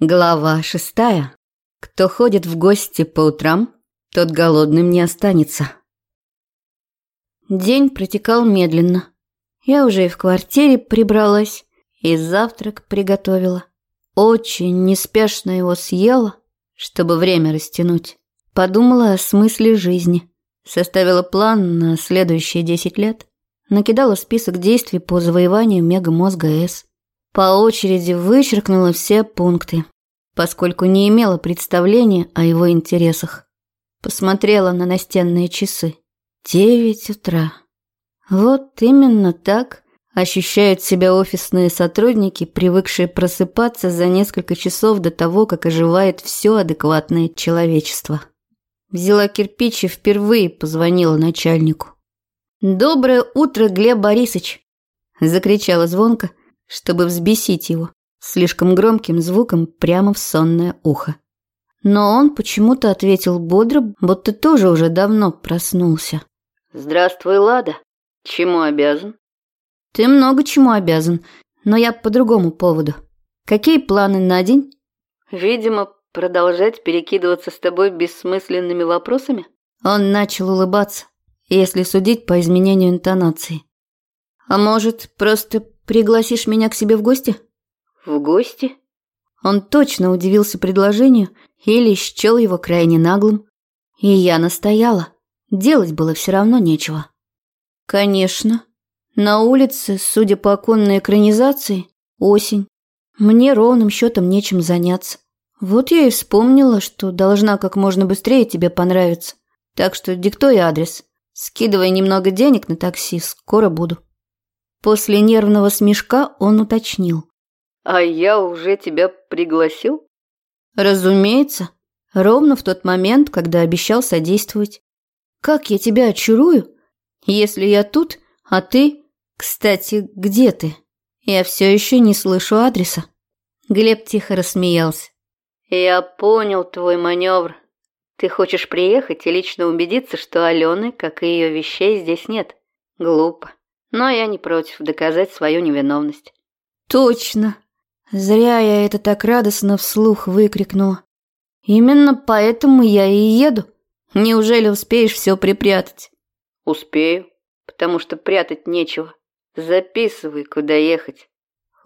Глава шестая. Кто ходит в гости по утрам, тот голодным не останется. День протекал медленно. Я уже и в квартире прибралась, и завтрак приготовила. Очень неспешно его съела, чтобы время растянуть. Подумала о смысле жизни. Составила план на следующие десять лет. Накидала список действий по завоеванию мегамозга С. По очереди вычеркнула все пункты, поскольку не имела представления о его интересах. Посмотрела на настенные часы. Девять утра. Вот именно так ощущают себя офисные сотрудники, привыкшие просыпаться за несколько часов до того, как оживает все адекватное человечество. Взяла кирпич и впервые позвонила начальнику. «Доброе утро, Глеб Борисович!» – закричала звонко – чтобы взбесить его слишком громким звуком прямо в сонное ухо. Но он почему-то ответил бодро, будто тоже уже давно проснулся. «Здравствуй, Лада. Чему обязан?» «Ты много чему обязан, но я по другому поводу. Какие планы на день?» «Видимо, продолжать перекидываться с тобой бессмысленными вопросами?» Он начал улыбаться, если судить по изменению интонации. «А может, просто Пригласишь меня к себе в гости? В гости? Он точно удивился предложению или счел его крайне наглым. И я настояла. Делать было все равно нечего. Конечно. На улице, судя по оконной экранизации, осень. Мне ровным счетом нечем заняться. Вот я и вспомнила, что должна как можно быстрее тебе понравиться. Так что диктуй адрес. Скидывай немного денег на такси, скоро буду. После нервного смешка он уточнил. «А я уже тебя пригласил?» «Разумеется. Ровно в тот момент, когда обещал содействовать. Как я тебя очарую, если я тут, а ты... Кстати, где ты? Я все еще не слышу адреса». Глеб тихо рассмеялся. «Я понял твой маневр. Ты хочешь приехать и лично убедиться, что Алены, как и ее вещей, здесь нет. Глупо но я не против доказать свою невиновность. Точно. Зря я это так радостно вслух выкрикнула. Именно поэтому я и еду. Неужели успеешь все припрятать? Успею, потому что прятать нечего. Записывай, куда ехать.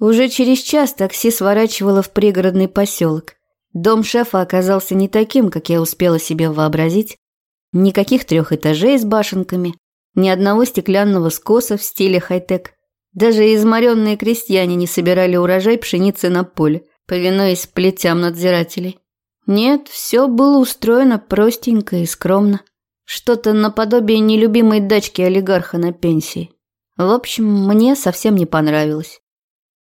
Уже через час такси сворачивало в пригородный поселок. Дом шефа оказался не таким, как я успела себе вообразить. Никаких трех этажей с башенками, ни одного стеклянного скоса в стиле хай-тек. Даже изморенные крестьяне не собирали урожай пшеницы на поле, повинуясь плетям надзирателей. Нет, все было устроено простенько и скромно. Что-то наподобие нелюбимой дачки олигарха на пенсии. В общем, мне совсем не понравилось.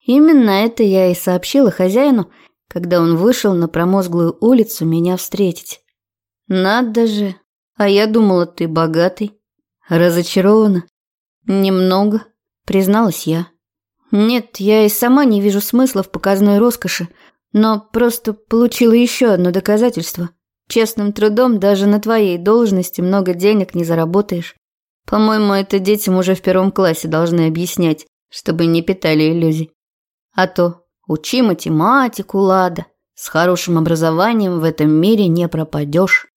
Именно это я и сообщила хозяину, когда он вышел на промозглую улицу меня встретить. Надо же, а я думала, ты богатый. Разочарована? Немного, призналась я. Нет, я и сама не вижу смысла в показной роскоши, но просто получила еще одно доказательство. Честным трудом даже на твоей должности много денег не заработаешь. По-моему, это детям уже в первом классе должны объяснять, чтобы не питали иллюзий. А то учи математику, Лада. С хорошим образованием в этом мире не пропадешь.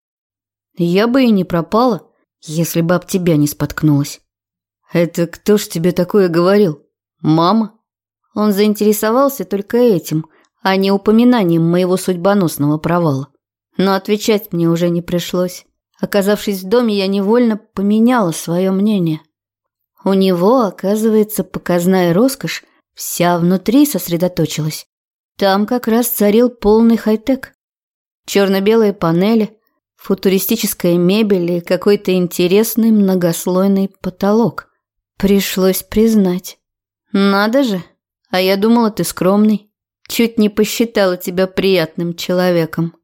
Я бы и не пропала, если бы об тебя не споткнулась. Это кто ж тебе такое говорил? Мама? Он заинтересовался только этим, а не упоминанием моего судьбоносного провала. Но отвечать мне уже не пришлось. Оказавшись в доме, я невольно поменяла свое мнение. У него, оказывается, показная роскошь вся внутри сосредоточилась. Там как раз царил полный хай-тек. Черно-белые панели, футуристическая мебель и какой-то интересный многослойный потолок. Пришлось признать. Надо же, а я думала, ты скромный. Чуть не посчитала тебя приятным человеком.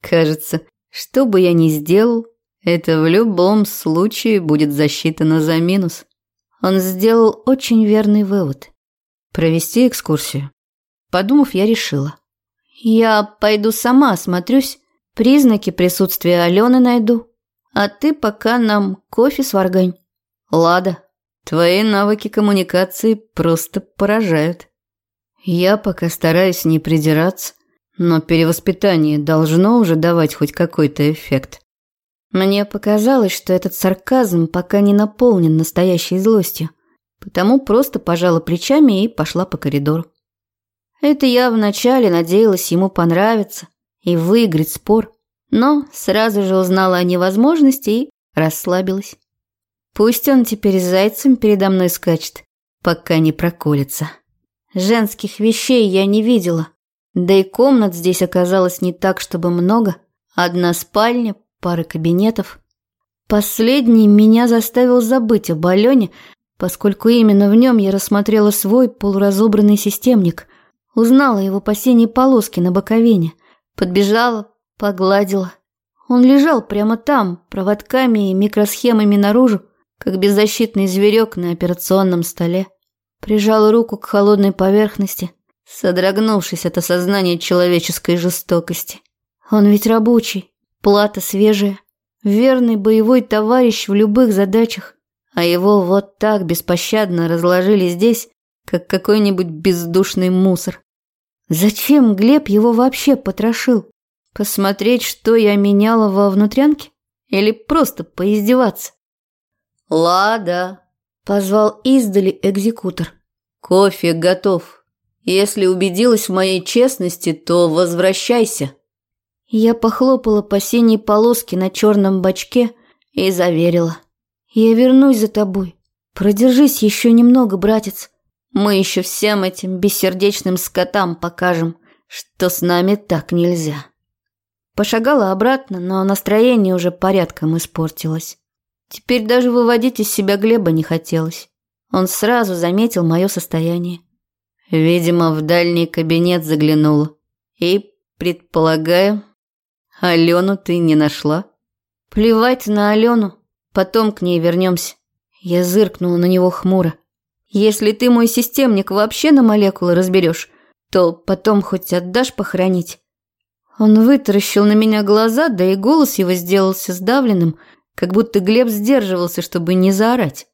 Кажется, что бы я ни сделал, это в любом случае будет засчитано за минус. Он сделал очень верный вывод. Провести экскурсию. Подумав, я решила. Я пойду сама осмотрюсь, Признаки присутствия Алены найду. А ты пока нам кофе сваргань. Лада, твои навыки коммуникации просто поражают. Я пока стараюсь не придираться, Но перевоспитание должно уже давать хоть какой-то эффект. Мне показалось, что этот сарказм пока не наполнен настоящей злостью, потому просто пожала плечами и пошла по коридору. Это я вначале надеялась ему понравиться и выиграть спор, но сразу же узнала о невозможности и расслабилась. Пусть он теперь зайцем передо мной скачет, пока не проколется. Женских вещей я не видела, да и комнат здесь оказалось не так, чтобы много. Одна спальня, пара кабинетов. Последний меня заставил забыть об Алене, поскольку именно в нем я рассмотрела свой полуразобранный системник. Узнала его по синей полоске на боковине. Подбежала, погладила. Он лежал прямо там, проводками и микросхемами наружу, как беззащитный зверек на операционном столе. Прижала руку к холодной поверхности, содрогнувшись от осознания человеческой жестокости. Он ведь рабочий, плата свежая, верный боевой товарищ в любых задачах, а его вот так беспощадно разложили здесь, как какой-нибудь бездушный мусор. Зачем Глеб его вообще потрошил? Посмотреть, что я меняла во внутрянке? Или просто поиздеваться? «Лада!» – позвал издали экзекутор. «Кофе готов. Если убедилась в моей честности, то возвращайся». Я похлопала по синей полоске на черном бачке и заверила. «Я вернусь за тобой. Продержись еще немного, братец. Мы еще всем этим бессердечным скотам покажем, что с нами так нельзя». Пошагала обратно, но настроение уже порядком испортилось. Теперь даже выводить из себя Глеба не хотелось. Он сразу заметил мое состояние. Видимо, в дальний кабинет заглянула. И, предполагаю, Алену ты не нашла? Плевать на Алену, потом к ней вернемся. Я зыркнула на него хмуро. Если ты мой системник вообще на молекулы разберешь, то потом хоть отдашь похоронить. Он вытаращил на меня глаза, да и голос его сделался сдавленным, как будто Глеб сдерживался, чтобы не заорать.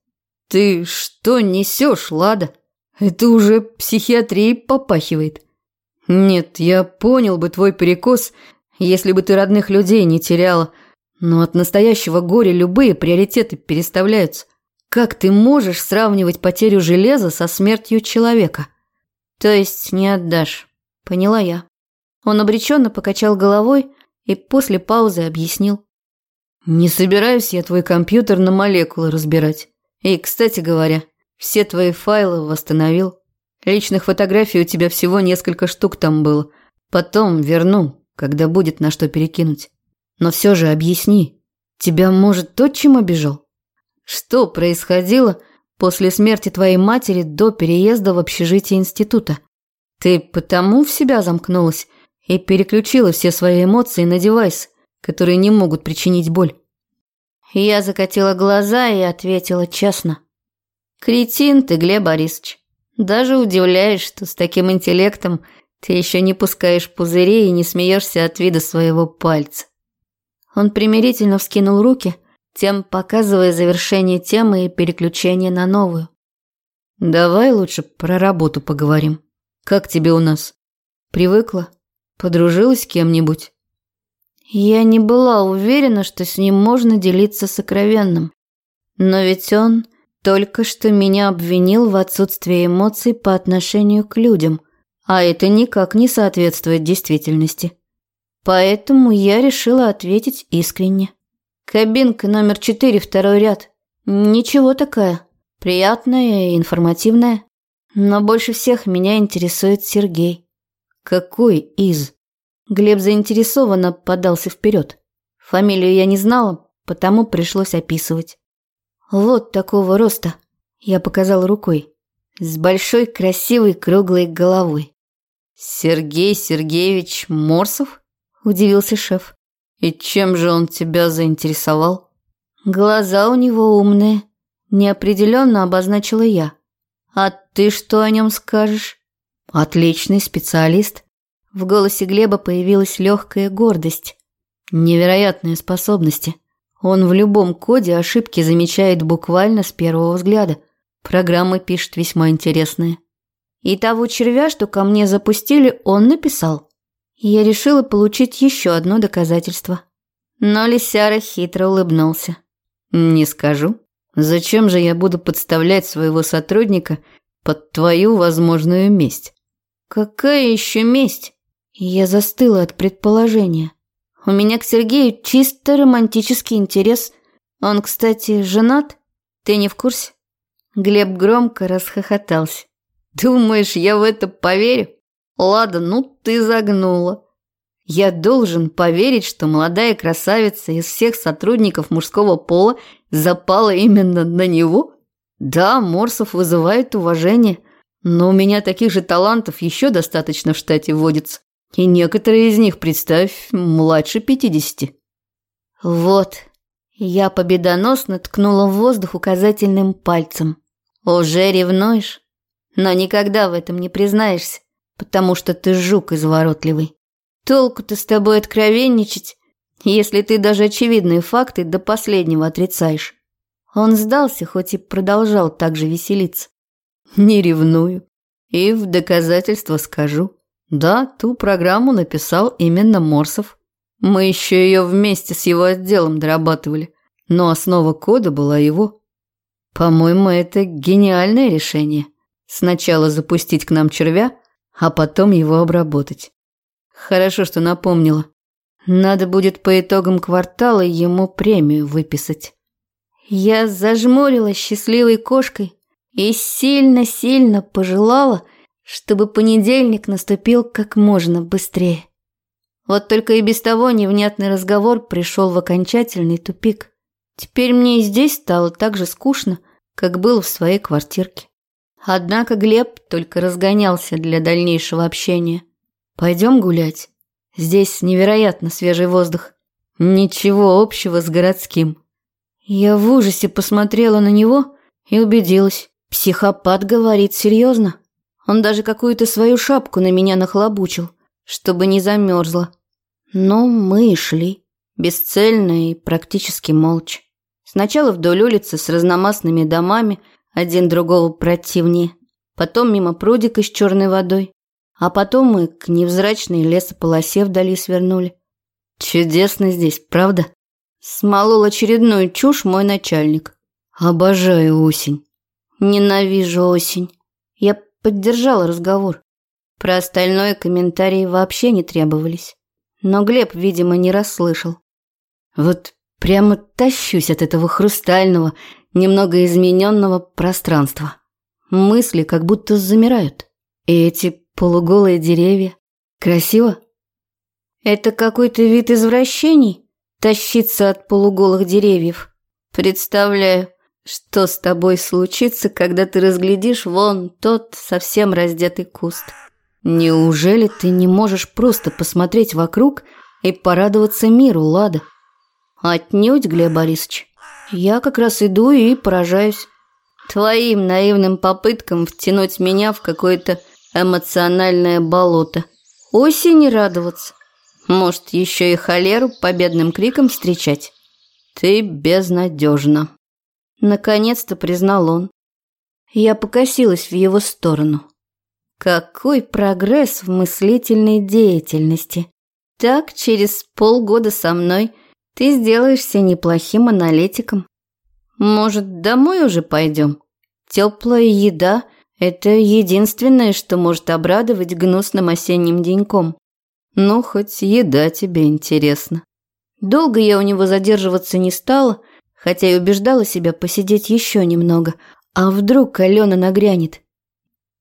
«Ты что несешь, Лада? Это уже психиатрией попахивает». «Нет, я понял бы твой перекос, если бы ты родных людей не теряла, но от настоящего горя любые приоритеты переставляются. Как ты можешь сравнивать потерю железа со смертью человека?» «То есть не отдашь?» Поняла я. Он обреченно покачал головой и после паузы объяснил. «Не собираюсь я твой компьютер на молекулы разбирать. И, кстати говоря, все твои файлы восстановил. Личных фотографий у тебя всего несколько штук там было. Потом верну, когда будет на что перекинуть. Но все же объясни, тебя, может, тот чем обижал? Что происходило после смерти твоей матери до переезда в общежитие института? Ты потому в себя замкнулась и переключила все свои эмоции на девайс, которые не могут причинить боль. Я закатила глаза и ответила честно. «Кретин ты, Глеб Борисович. Даже удивляешь, что с таким интеллектом ты еще не пускаешь пузыри и не смеешься от вида своего пальца». Он примирительно вскинул руки, тем показывая завершение темы и переключение на новую. «Давай лучше про работу поговорим. Как тебе у нас? Привыкла? Подружилась с кем-нибудь?» Я не была уверена, что с ним можно делиться сокровенным. Но ведь он только что меня обвинил в отсутствии эмоций по отношению к людям, а это никак не соответствует действительности. Поэтому я решила ответить искренне. Кабинка номер четыре, второй ряд. Ничего такая. Приятная и информативная. Но больше всех меня интересует Сергей. Какой из? Глеб заинтересованно подался вперед. Фамилию я не знала, потому пришлось описывать. Вот такого роста, я показал рукой, с большой красивой круглой головой. «Сергей Сергеевич Морсов?» – удивился шеф. «И чем же он тебя заинтересовал?» «Глаза у него умные», – неопределенно обозначила я. «А ты что о нем скажешь?» «Отличный специалист. В голосе Глеба появилась легкая гордость. Невероятные способности. Он в любом коде ошибки замечает буквально с первого взгляда. Программы пишет весьма интересные. И того червя, что ко мне запустили, он написал. Я решила получить еще одно доказательство. Но Лисяра хитро улыбнулся. «Не скажу. Зачем же я буду подставлять своего сотрудника под твою возможную месть?» «Какая еще месть?» Я застыла от предположения. У меня к Сергею чисто романтический интерес. Он, кстати, женат? Ты не в курсе? Глеб громко расхохотался. Думаешь, я в это поверю? Ладно, ну ты загнула. Я должен поверить, что молодая красавица из всех сотрудников мужского пола запала именно на него? Да, Морсов вызывает уважение, но у меня таких же талантов еще достаточно в штате водится. И некоторые из них, представь, младше пятидесяти. Вот, я победоносно ткнула в воздух указательным пальцем. Уже ревнуешь? Но никогда в этом не признаешься, потому что ты жук изворотливый. Толку-то с тобой откровенничать, если ты даже очевидные факты до последнего отрицаешь. Он сдался, хоть и продолжал так же веселиться. Не ревную. И в доказательство скажу. Да, ту программу написал именно Морсов. Мы еще ее вместе с его отделом дорабатывали, но основа кода была его. По-моему, это гениальное решение. Сначала запустить к нам червя, а потом его обработать. Хорошо, что напомнила. Надо будет по итогам квартала ему премию выписать. Я зажмурилась счастливой кошкой и сильно-сильно пожелала, чтобы понедельник наступил как можно быстрее. Вот только и без того невнятный разговор пришел в окончательный тупик. Теперь мне и здесь стало так же скучно, как было в своей квартирке. Однако Глеб только разгонялся для дальнейшего общения. «Пойдем гулять. Здесь невероятно свежий воздух. Ничего общего с городским». Я в ужасе посмотрела на него и убедилась. Психопат говорит серьезно. Он даже какую-то свою шапку на меня нахлобучил, чтобы не замерзла. Но мы шли, бесцельно и практически молча. Сначала вдоль улицы с разномастными домами, один другого противнее. Потом мимо прудика с черной водой. А потом мы к невзрачной лесополосе вдали свернули. Чудесно здесь, правда? Смолол очередную чушь мой начальник. Обожаю осень. Ненавижу осень. Я поддержала разговор. Про остальное комментарии вообще не требовались. Но Глеб, видимо, не расслышал. Вот прямо тащусь от этого хрустального, немного измененного пространства. Мысли как будто замирают. И эти полуголые деревья. Красиво? Это какой-то вид извращений? Тащиться от полуголых деревьев. Представляю, что с тобой случится, когда ты разглядишь вон тот совсем раздетый куст. Неужели ты не можешь просто посмотреть вокруг и порадоваться миру, Лада? Отнюдь, Глеб Борисович. Я как раз иду и поражаюсь твоим наивным попыткам втянуть меня в какое-то эмоциональное болото. Осени радоваться. Может, еще и холеру победным криком встречать. Ты безнадежна. Наконец-то признал он. Я покосилась в его сторону. Какой прогресс в мыслительной деятельности. Так, через полгода со мной – ты сделаешься неплохим аналитиком. Может, домой уже пойдем? Теплая еда – это единственное, что может обрадовать гнусным осенним деньком. Ну, хоть еда тебе интересна. Долго я у него задерживаться не стала, хотя и убеждала себя посидеть еще немного. А вдруг Алена нагрянет?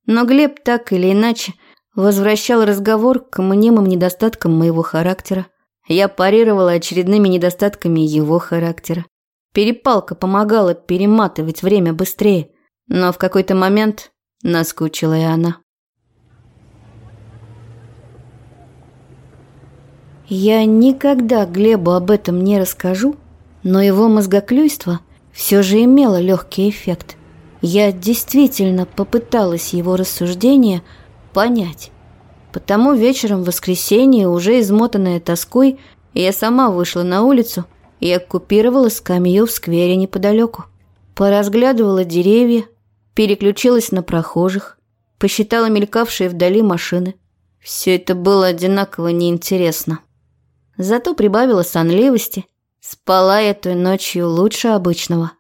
Но Глеб так или иначе возвращал разговор к мнимым недостаткам моего характера. Я парировала очередными недостатками его характера. Перепалка помогала перематывать время быстрее, но в какой-то момент наскучила и она. Я никогда Глебу об этом не расскажу, но его мозгоклюйство все же имело легкий эффект. Я действительно попыталась его рассуждения понять. Потому вечером в воскресенье, уже измотанная тоской, я сама вышла на улицу и оккупировала скамью в сквере неподалеку. Поразглядывала деревья, переключилась на прохожих, посчитала мелькавшие вдали машины. Все это было одинаково неинтересно. Зато прибавила сонливости. Спала я той ночью лучше обычного.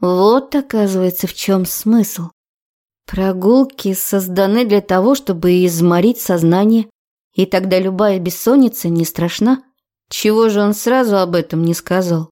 Вот, оказывается, в чем смысл. Прогулки созданы для того, чтобы изморить сознание, и тогда любая бессонница не страшна. Чего же он сразу об этом не сказал?